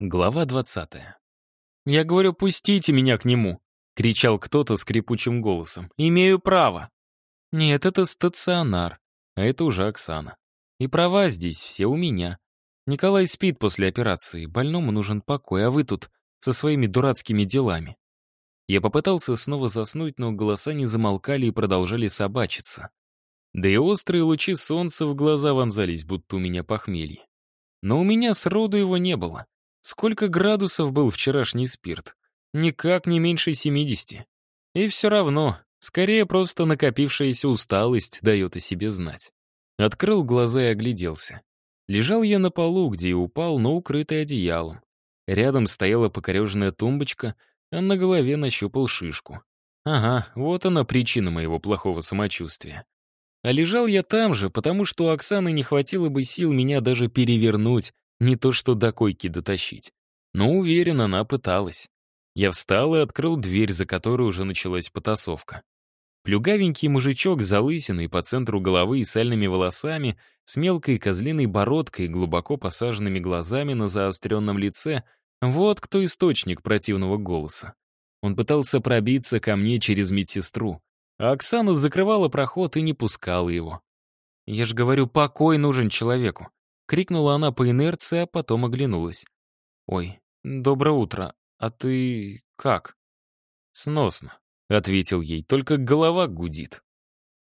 Глава 20. «Я говорю, пустите меня к нему!» — кричал кто-то скрипучим голосом. «Имею право!» Нет, это стационар, а это уже Оксана. И права здесь все у меня. Николай спит после операции, больному нужен покой, а вы тут со своими дурацкими делами. Я попытался снова заснуть, но голоса не замолкали и продолжали собачиться. Да и острые лучи солнца в глаза вонзались, будто у меня похмелье. Но у меня сроду его не было. Сколько градусов был вчерашний спирт? Никак не меньше 70. И все равно, скорее просто накопившаяся усталость дает о себе знать. Открыл глаза и огляделся. Лежал я на полу, где и упал, но укрытый одеялом. Рядом стояла покореженная тумбочка, а на голове нащупал шишку. Ага, вот она причина моего плохого самочувствия. А лежал я там же, потому что у Оксаны не хватило бы сил меня даже перевернуть, не то что до койки дотащить. Но уверен, она пыталась. Я встал и открыл дверь, за которой уже началась потасовка. Плюгавенький мужичок с по центру головы и сальными волосами, с мелкой козлиной бородкой и глубоко посаженными глазами на заостренном лице — вот кто источник противного голоса. Он пытался пробиться ко мне через медсестру, а Оксана закрывала проход и не пускала его. Я же говорю, покой нужен человеку. Крикнула она по инерции, а потом оглянулась. «Ой, доброе утро. А ты как?» «Сносно», — ответил ей, только голова гудит.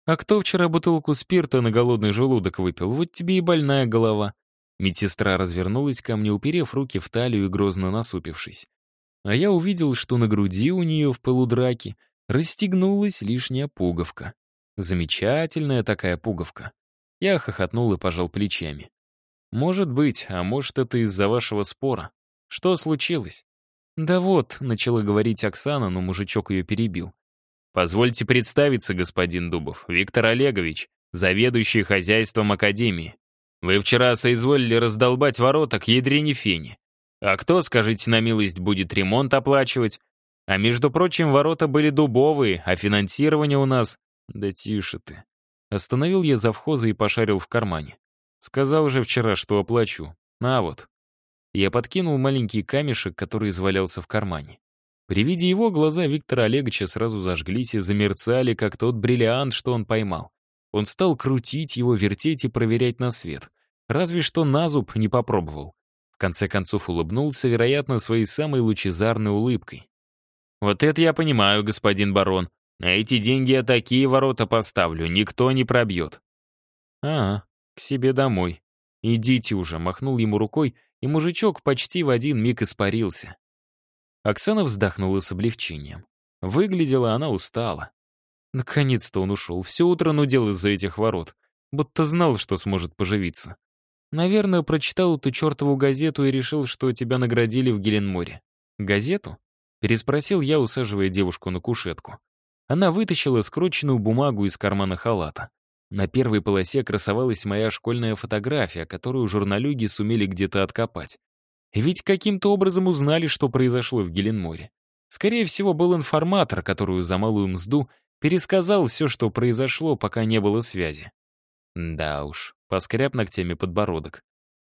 «А кто вчера бутылку спирта на голодный желудок выпил? Вот тебе и больная голова». Медсестра развернулась ко мне, уперев руки в талию и грозно насупившись. А я увидел, что на груди у нее в полудраке расстегнулась лишняя пуговка. Замечательная такая пуговка. Я хохотнул и пожал плечами. «Может быть, а может, это из-за вашего спора. Что случилось?» «Да вот», — начала говорить Оксана, но мужичок ее перебил. «Позвольте представиться, господин Дубов, Виктор Олегович, заведующий хозяйством Академии. Вы вчера соизволили раздолбать ворота к ядрене фени. А кто, скажите на милость, будет ремонт оплачивать? А между прочим, ворота были дубовые, а финансирование у нас... Да тише ты. Остановил я завхоза и пошарил в кармане. Сказал же вчера, что оплачу. На вот. Я подкинул маленький камешек, который извалялся в кармане. При виде его глаза Виктора Олеговича сразу зажглись и замерцали, как тот бриллиант, что он поймал. Он стал крутить его, вертеть и проверять на свет. Разве что на зуб не попробовал. В конце концов улыбнулся, вероятно, своей самой лучезарной улыбкой. «Вот это я понимаю, господин барон. На эти деньги я такие ворота поставлю, никто не пробьет». «А, к себе домой. Идите уже», — махнул ему рукой, и мужичок почти в один миг испарился. Оксана вздохнула с облегчением. Выглядела она устала. Наконец-то он ушел. Все утро нудел из-за этих ворот. Будто знал, что сможет поживиться. Наверное, прочитал эту чертову газету и решил, что тебя наградили в Геленморе. Газету? Переспросил я, усаживая девушку на кушетку. Она вытащила скрученную бумагу из кармана халата. На первой полосе красовалась моя школьная фотография, которую журналюги сумели где-то откопать. Ведь каким-то образом узнали, что произошло в Геленморе. Скорее всего, был информатор, которую за малую мзду пересказал все, что произошло, пока не было связи. Да уж, поскряб ногтями подбородок.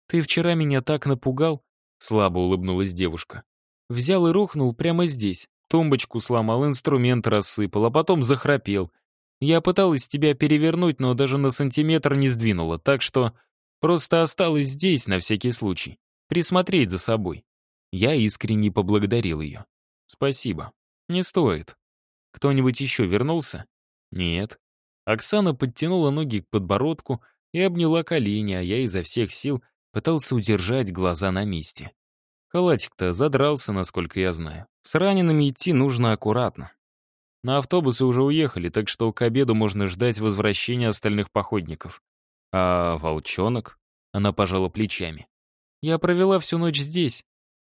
«Ты вчера меня так напугал?» — слабо улыбнулась девушка. Взял и рухнул прямо здесь. Тумбочку сломал, инструмент рассыпал, а потом захрапел. Я пыталась тебя перевернуть, но даже на сантиметр не сдвинула, так что просто осталась здесь на всякий случай. Присмотреть за собой. Я искренне поблагодарил ее. Спасибо. Не стоит. Кто-нибудь еще вернулся? Нет. Оксана подтянула ноги к подбородку и обняла колени, а я изо всех сил пытался удержать глаза на месте. Халатик-то задрался, насколько я знаю. С ранеными идти нужно аккуратно. На автобусы уже уехали, так что к обеду можно ждать возвращения остальных походников. А волчонок? Она пожала плечами. Я провела всю ночь здесь.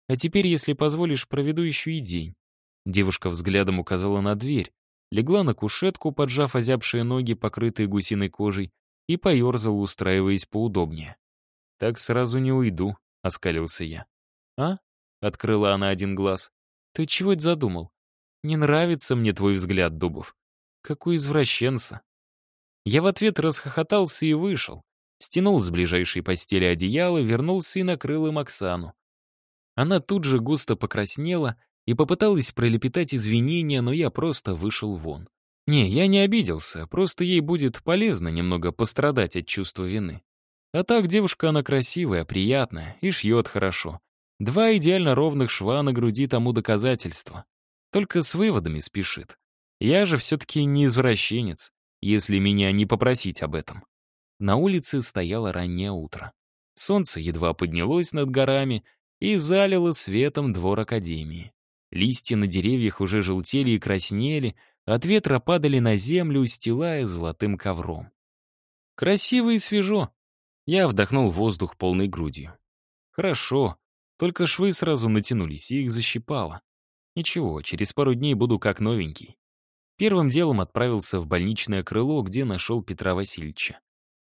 А теперь, если позволишь, проведу еще и день. Девушка взглядом указала на дверь, легла на кушетку, поджав озябшие ноги, покрытые гусиной кожей, и поерзала, устраиваясь поудобнее. «Так сразу не уйду», — оскалился я. «А?» — открыла она один глаз. «Ты чего это задумал? Не нравится мне твой взгляд, Дубов. Какой извращенца. Я в ответ расхохотался и вышел. Стянул с ближайшей постели одеяло, вернулся и накрыл им Оксану. Она тут же густо покраснела и попыталась пролепетать извинения, но я просто вышел вон. Не, я не обиделся, просто ей будет полезно немного пострадать от чувства вины. А так девушка она красивая, приятная и шьет хорошо. Два идеально ровных шва на груди тому доказательство. Только с выводами спешит. Я же все-таки не извращенец, если меня не попросить об этом. На улице стояло раннее утро. Солнце едва поднялось над горами и залило светом двор Академии. Листья на деревьях уже желтели и краснели, от ветра падали на землю, устилая золотым ковром. Красиво и свежо. Я вдохнул воздух полной грудью. Хорошо, только швы сразу натянулись, и их защипало. Ничего, через пару дней буду как новенький. Первым делом отправился в больничное крыло, где нашел Петра Васильевича.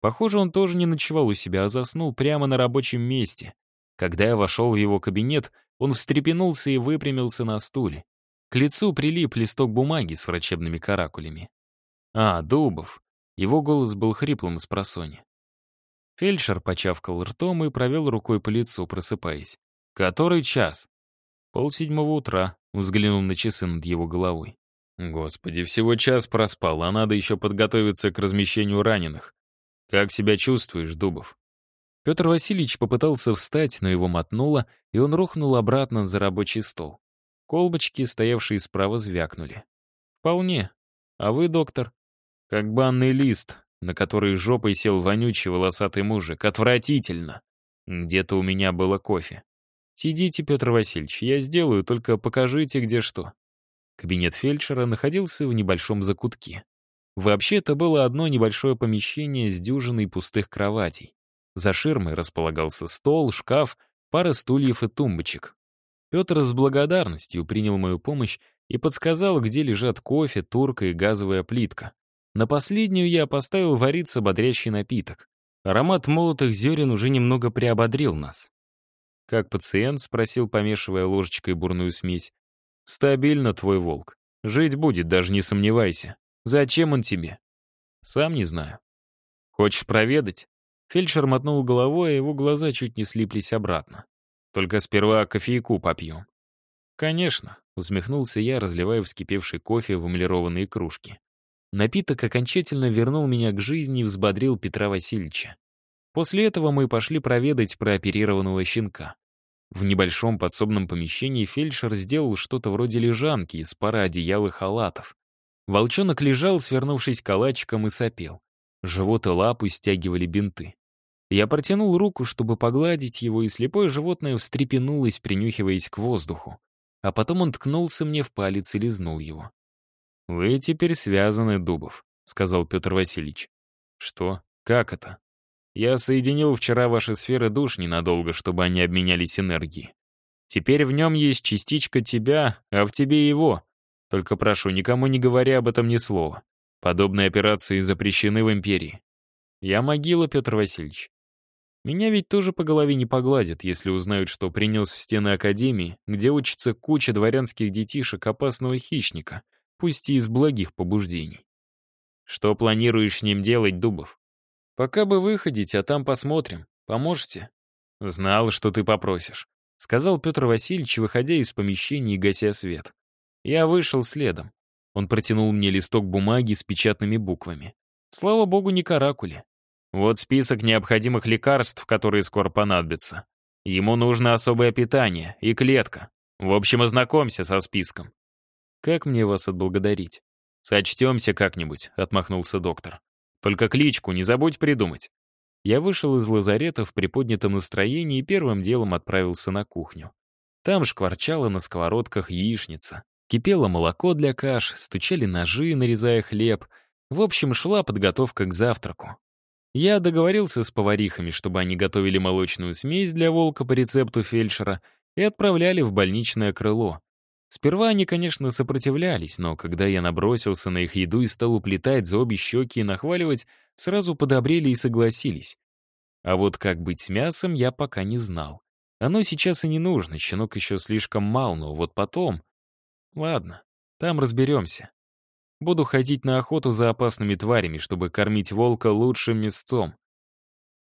Похоже, он тоже не ночевал у себя, а заснул прямо на рабочем месте. Когда я вошел в его кабинет, он встрепенулся и выпрямился на стуле. К лицу прилип листок бумаги с врачебными каракулями. «А, Дубов». Его голос был хриплым с просони. Фельдшер почавкал ртом и провел рукой по лицу, просыпаясь. «Который час?» «Полседьмого утра», — взглянул на часы над его головой. «Господи, всего час проспал, а надо еще подготовиться к размещению раненых. Как себя чувствуешь, Дубов?» Петр Васильевич попытался встать, но его мотнуло, и он рухнул обратно за рабочий стол. Колбочки, стоявшие справа, звякнули. «Вполне. А вы, доктор?» «Как банный лист, на который жопой сел вонючий волосатый мужик. Отвратительно. Где-то у меня было кофе. Сидите, Петр Васильевич, я сделаю, только покажите, где что». Кабинет фельдшера находился в небольшом закутке. Вообще, это было одно небольшое помещение с дюжиной пустых кроватей. За ширмой располагался стол, шкаф, пара стульев и тумбочек. Петр с благодарностью принял мою помощь и подсказал, где лежат кофе, турка и газовая плитка. На последнюю я поставил вариться бодрящий напиток. Аромат молотых зерен уже немного приободрил нас. «Как пациент?» — спросил, помешивая ложечкой бурную смесь. «Стабильно, твой волк. Жить будет, даже не сомневайся. Зачем он тебе?» «Сам не знаю». «Хочешь проведать?» Фельдшер мотнул головой, а его глаза чуть не слиплись обратно. «Только сперва кофейку попьем». «Конечно», — усмехнулся я, разливая вскипевший кофе в эмалированные кружки. Напиток окончательно вернул меня к жизни и взбодрил Петра Васильевича. После этого мы пошли проведать прооперированного щенка. В небольшом подсобном помещении фельдшер сделал что-то вроде лежанки из пары одеял и халатов. Волчонок лежал, свернувшись калачиком, и сопел. Живот и лапу стягивали бинты. Я протянул руку, чтобы погладить его, и слепое животное встрепенулось, принюхиваясь к воздуху. А потом он ткнулся мне в палец и лизнул его. «Вы теперь связаны, Дубов», — сказал Петр Васильевич. «Что? Как это?» «Я соединил вчера ваши сферы душ ненадолго, чтобы они обменялись энергией. Теперь в нем есть частичка тебя, а в тебе его. Только прошу, никому не говори об этом ни слова. Подобные операции запрещены в империи. Я могила, Петр Васильевич. Меня ведь тоже по голове не погладят, если узнают, что принес в стены Академии, где учится куча дворянских детишек опасного хищника, пусть и из благих побуждений. Что планируешь с ним делать, Дубов? Пока бы выходить, а там посмотрим. Поможете? Знал, что ты попросишь, сказал Петр Васильевич, выходя из помещения и гася свет. Я вышел следом. Он протянул мне листок бумаги с печатными буквами. Слава богу, не каракули. Вот список необходимых лекарств, которые скоро понадобятся. Ему нужно особое питание и клетка. В общем, ознакомься со списком. Как мне вас отблагодарить? Сочтемся как-нибудь, отмахнулся доктор. Только кличку не забудь придумать. Я вышел из лазарета в приподнятом настроении и первым делом отправился на кухню. Там шкварчала на сковородках яичница. Кипело молоко для каш, стучали ножи, нарезая хлеб. В общем, шла подготовка к завтраку. Я договорился с поварихами, чтобы они готовили молочную смесь для волка по рецепту фельдшера и отправляли в больничное крыло. Сперва они, конечно, сопротивлялись, но когда я набросился на их еду и стал уплетать за обе щеки и нахваливать, сразу подобрели и согласились. А вот как быть с мясом, я пока не знал. Оно сейчас и не нужно, щенок еще слишком мал, но вот потом... Ладно, там разберемся. Буду ходить на охоту за опасными тварями, чтобы кормить волка лучшим мясцом.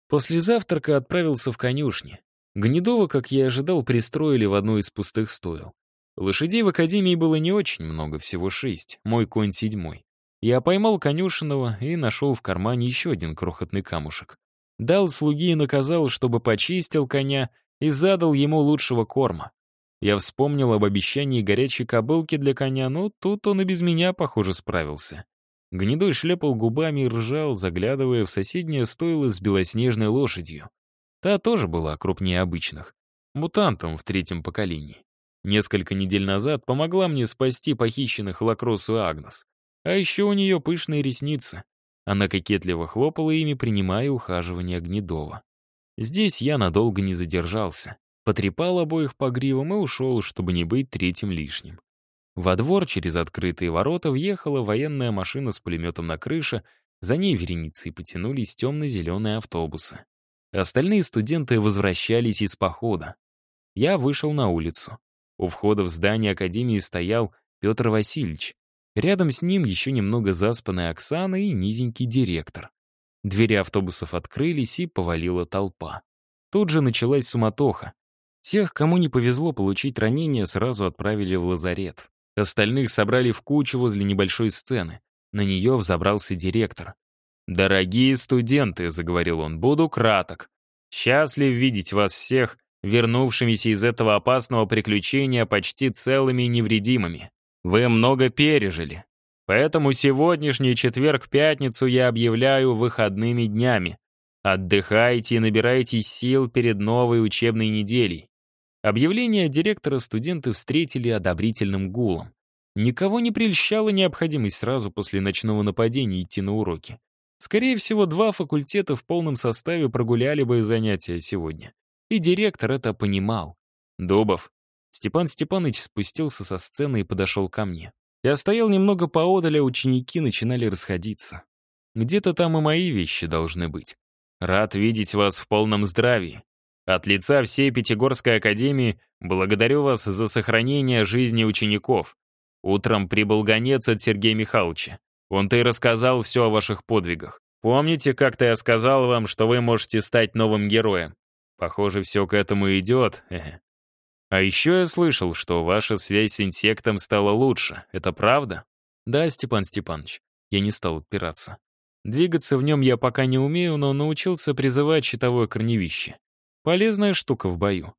После завтрака отправился в конюшни. Гнедова, как я и ожидал, пристроили в одну из пустых стоил. Лошадей в академии было не очень много, всего шесть, мой конь седьмой. Я поймал конюшенного и нашел в кармане еще один крохотный камушек. Дал слуги и наказал, чтобы почистил коня и задал ему лучшего корма. Я вспомнил об обещании горячей кобылки для коня, но тут он и без меня, похоже, справился. Гнедой шлепал губами и ржал, заглядывая в соседнее стойло с белоснежной лошадью. Та тоже была крупнее обычных. Мутантом в третьем поколении. Несколько недель назад помогла мне спасти похищенных Лакросу и Агнес. А еще у нее пышные ресницы. Она кокетливо хлопала ими, принимая ухаживание Гнедова. Здесь я надолго не задержался. Потрепал обоих по гривам и ушел, чтобы не быть третьим лишним. Во двор через открытые ворота въехала военная машина с пулеметом на крыше, за ней вереницей потянулись темно-зеленые автобусы. Остальные студенты возвращались из похода. Я вышел на улицу. У входа в здание Академии стоял Петр Васильевич. Рядом с ним еще немного заспанная Оксана и низенький директор. Двери автобусов открылись, и повалила толпа. Тут же началась суматоха. Тех, кому не повезло получить ранение, сразу отправили в лазарет. Остальных собрали в кучу возле небольшой сцены. На нее взобрался директор. «Дорогие студенты», — заговорил он, — «буду краток. Счастлив видеть вас всех, вернувшимися из этого опасного приключения почти целыми и невредимыми. Вы много пережили. Поэтому сегодняшний четверг-пятницу я объявляю выходными днями. Отдыхайте и набирайтесь сил перед новой учебной неделей. Объявление директора студенты встретили одобрительным гулом. Никого не прельщала необходимость сразу после ночного нападения идти на уроки. Скорее всего, два факультета в полном составе прогуляли бы занятия сегодня. И директор это понимал. Дубов. Степан Степанович спустился со сцены и подошел ко мне. Я стоял немного поодаль, а ученики начинали расходиться. Где-то там и мои вещи должны быть. Рад видеть вас в полном здравии. От лица всей Пятигорской академии благодарю вас за сохранение жизни учеников. Утром прибыл гонец от Сергея Михайловича. Он-то и рассказал все о ваших подвигах. Помните, как-то я сказал вам, что вы можете стать новым героем? Похоже, все к этому идет. А еще я слышал, что ваша связь с инсектом стала лучше. Это правда? Да, Степан Степанович. Я не стал отпираться. Двигаться в нем я пока не умею, но научился призывать щитовое корневище. Полезная штука в бою.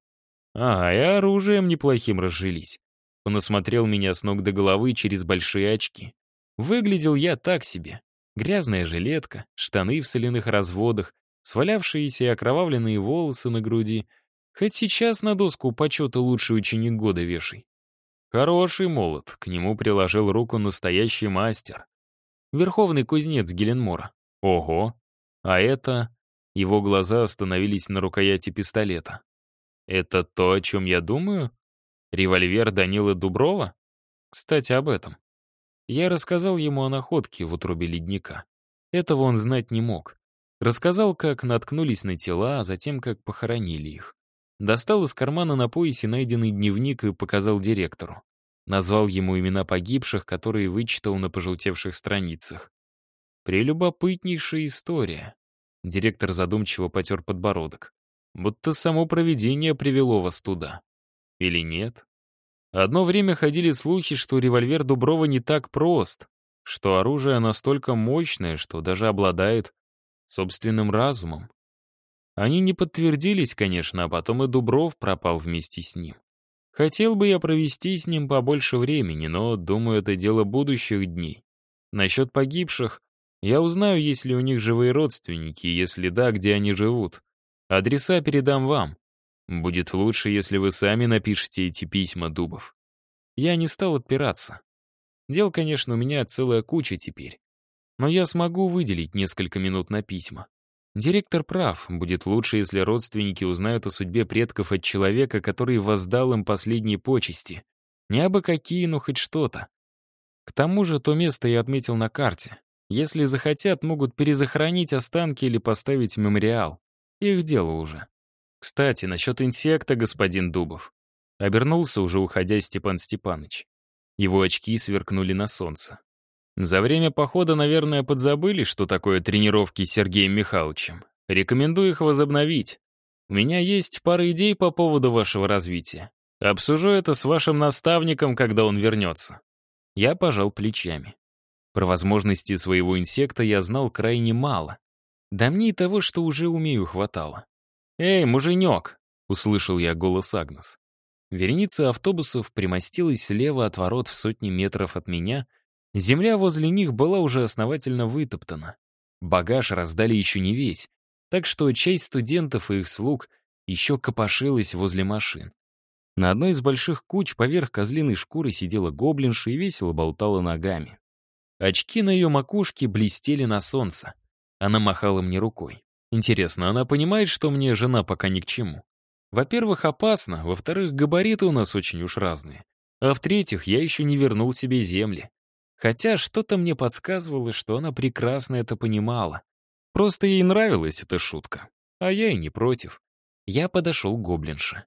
Ага, и оружием неплохим разжились. Он осмотрел меня с ног до головы через большие очки. Выглядел я так себе. Грязная жилетка, штаны в соляных разводах, свалявшиеся и окровавленные волосы на груди. Хоть сейчас на доску почета лучший ученик года вешай. Хороший молот, к нему приложил руку настоящий мастер. Верховный кузнец Геленмора. Ого! А это... Его глаза остановились на рукояти пистолета. Это то, о чем я думаю? Револьвер Данилы Дуброва? Кстати, об этом. Я рассказал ему о находке в утробе ледника. Этого он знать не мог. Рассказал, как наткнулись на тела, а затем как похоронили их. Достал из кармана на поясе найденный дневник и показал директору. Назвал ему имена погибших, которые вычитал на пожелтевших страницах. Прелюбопытнейшая история. Директор задумчиво потер подбородок. Будто само провидение привело вас туда. Или нет? Одно время ходили слухи, что револьвер Дуброва не так прост, что оружие настолько мощное, что даже обладает собственным разумом. Они не подтвердились, конечно, а потом и Дубров пропал вместе с ним. Хотел бы я провести с ним побольше времени, но, думаю, это дело будущих дней. Насчет погибших я узнаю, есть ли у них живые родственники, если да, где они живут. Адреса передам вам. Будет лучше, если вы сами напишете эти письма, Дубов. Я не стал отпираться. Дел, конечно, у меня целая куча теперь. Но я смогу выделить несколько минут на письма. Директор прав, будет лучше, если родственники узнают о судьбе предков от человека, который воздал им последние почести. Не абы какие, но хоть что-то. К тому же то место я отметил на карте. Если захотят, могут перезахоронить останки или поставить мемориал. Их дело уже. Кстати, насчет инсекта, господин Дубов. Обернулся уже уходя Степан Степаныч. Его очки сверкнули на солнце. За время похода, наверное, подзабыли, что такое тренировки с Сергеем Михайловичем. Рекомендую их возобновить. У меня есть пара идей по поводу вашего развития. Обсужу это с вашим наставником, когда он вернется». Я пожал плечами. Про возможности своего инсекта я знал крайне мало. Да мне и того, что уже умею, хватало. «Эй, муженек!» — услышал я голос Агнес. Вереница автобусов примостилась слева от ворот в сотни метров от меня. Земля возле них была уже основательно вытоптана. Багаж раздали еще не весь, так что часть студентов и их слуг еще копошилась возле машин. На одной из больших куч поверх козлиной шкуры сидела гоблинша и весело болтала ногами. Очки на ее макушке блестели на солнце. Она махала мне рукой. Интересно, она понимает, что мне жена пока ни к чему? Во-первых, опасно, во-вторых, габариты у нас очень уж разные. А в-третьих, я еще не вернул себе земли. Хотя что-то мне подсказывало, что она прекрасно это понимала. Просто ей нравилась эта шутка. А я и не против. Я подошел к гоблинше.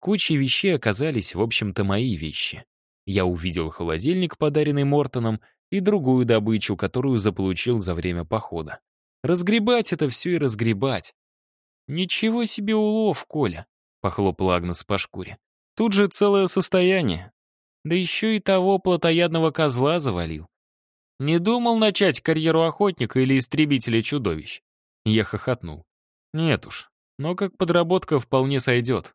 Кучей вещей оказались, в общем-то, мои вещи. Я увидел холодильник, подаренный Мортоном, и другую добычу, которую заполучил за время похода. Разгребать это все и разгребать. «Ничего себе улов, Коля!» — похлопал Агнес по шкуре. «Тут же целое состояние. Да еще и того плотоядного козла завалил. Не думал начать карьеру охотника или истребителя чудовищ?» Я хохотнул. «Нет уж, но как подработка вполне сойдет».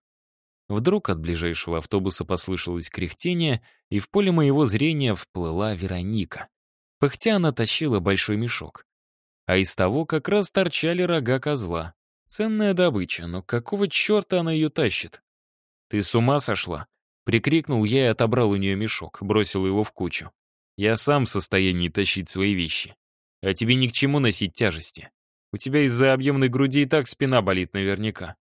Вдруг от ближайшего автобуса послышалось кряхтение, и в поле моего зрения вплыла Вероника. Пыхтя она тащила большой мешок. А из того как раз торчали рога козла. Ценная добыча, но какого черта она ее тащит? «Ты с ума сошла?» Прикрикнул я и отобрал у нее мешок, бросил его в кучу. «Я сам в состоянии тащить свои вещи. А тебе ни к чему носить тяжести. У тебя из-за объемной груди и так спина болит наверняка».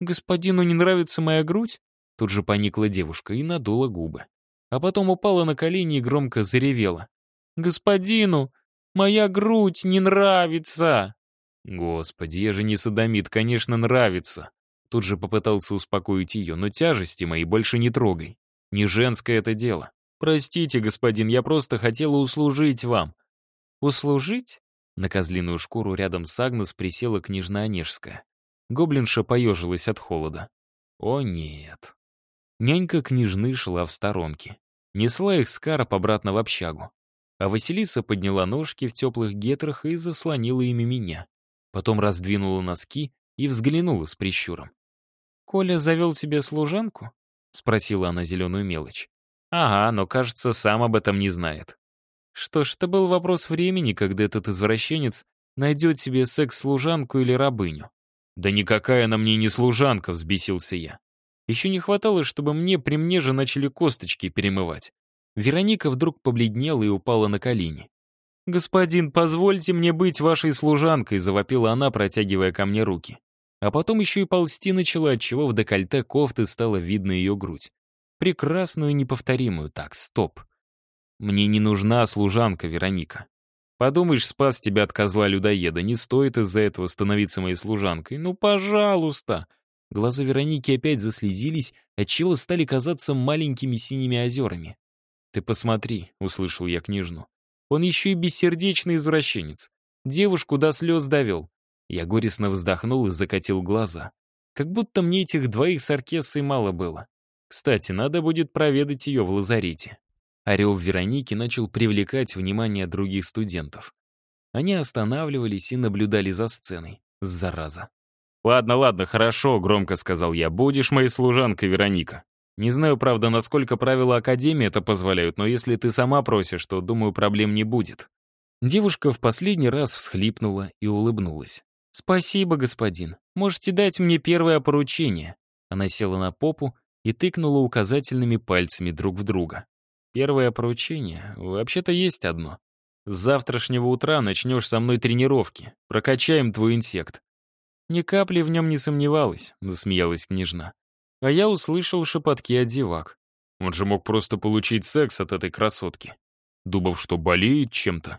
«Господину не нравится моя грудь?» Тут же поникла девушка и надула губы. А потом упала на колени и громко заревела. «Господину, моя грудь не нравится!» Господи, я же не садомит, конечно, нравится. Тут же попытался успокоить ее, но тяжести мои больше не трогай. Не женское это дело. Простите, господин, я просто хотела услужить вам. Услужить? На козлиную шкуру рядом с Агнес присела княжна Онежская. Гоблинша поежилась от холода. О нет. Нянька княжны шла в сторонке. Несла их скарб обратно в общагу. А Василиса подняла ножки в теплых гетрах и заслонила ими меня. Потом раздвинула носки и взглянула с прищуром. «Коля завел себе служанку?» — спросила она зеленую мелочь. «Ага, но, кажется, сам об этом не знает». Что ж, это был вопрос времени, когда этот извращенец найдет себе секс-служанку или рабыню. «Да никакая она мне не служанка», — взбесился я. Еще не хватало, чтобы мне при мне же начали косточки перемывать. Вероника вдруг побледнела и упала на колени. «Господин, позвольте мне быть вашей служанкой», — завопила она, протягивая ко мне руки. А потом еще и ползти начала, отчего в декольте кофты стало видно ее грудь. Прекрасную и неповторимую. Так, стоп. Мне не нужна служанка, Вероника. Подумаешь, спас тебя от козла-людоеда. Не стоит из-за этого становиться моей служанкой. Ну, пожалуйста. Глаза Вероники опять заслезились, отчего стали казаться маленькими синими озерами. «Ты посмотри», — услышал я княжну. Он еще и бессердечный извращенец. Девушку до слез довел. Я горестно вздохнул и закатил глаза. Как будто мне этих двоих с оркессой мало было. Кстати, надо будет проведать ее в лазарете. Орел Вероники начал привлекать внимание других студентов. Они останавливались и наблюдали за сценой. Зараза. «Ладно, ладно, хорошо», — громко сказал я. «Будешь моей служанкой, Вероника». Не знаю, правда, насколько правила Академии это позволяют, но если ты сама просишь, то, думаю, проблем не будет». Девушка в последний раз всхлипнула и улыбнулась. «Спасибо, господин. Можете дать мне первое поручение». Она села на попу и тыкнула указательными пальцами друг в друга. «Первое поручение? Вообще-то есть одно. С завтрашнего утра начнешь со мной тренировки. Прокачаем твой инсект». Ни капли в нем не сомневалась, засмеялась княжна. А я услышал шепотки от зевак. Он же мог просто получить секс от этой красотки. Дубов что, болеет чем-то?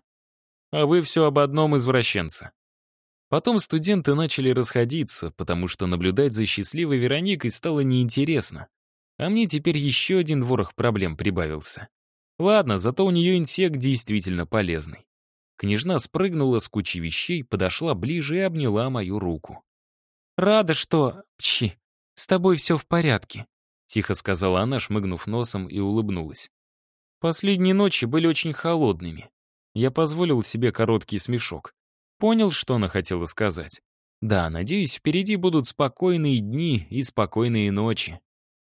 А вы все об одном извращенце. Потом студенты начали расходиться, потому что наблюдать за счастливой Вероникой стало неинтересно. А мне теперь еще один ворох проблем прибавился. Ладно, зато у нее инсект действительно полезный. Княжна спрыгнула с кучи вещей, подошла ближе и обняла мою руку. Рада, что... Пчи, с тобой все в порядке», — тихо сказала она, шмыгнув носом и улыбнулась. Последние ночи были очень холодными. Я позволил себе короткий смешок. Понял, что она хотела сказать. Да, надеюсь, впереди будут спокойные дни и спокойные ночи.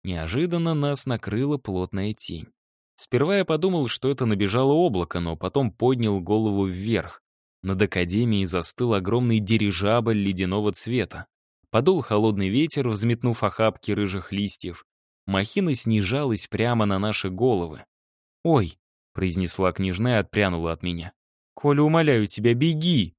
Неожиданно нас накрыла плотная тень. Сперва я подумал, что это набежало облако, но потом поднял голову вверх. Над Академией застыл огромный дирижабль ледяного цвета. Подул холодный ветер, взметнув охапки рыжих листьев. Махина снижалась прямо на наши головы. «Ой», — произнесла княжна и отпрянула от меня. «Коля, умоляю тебя, беги!»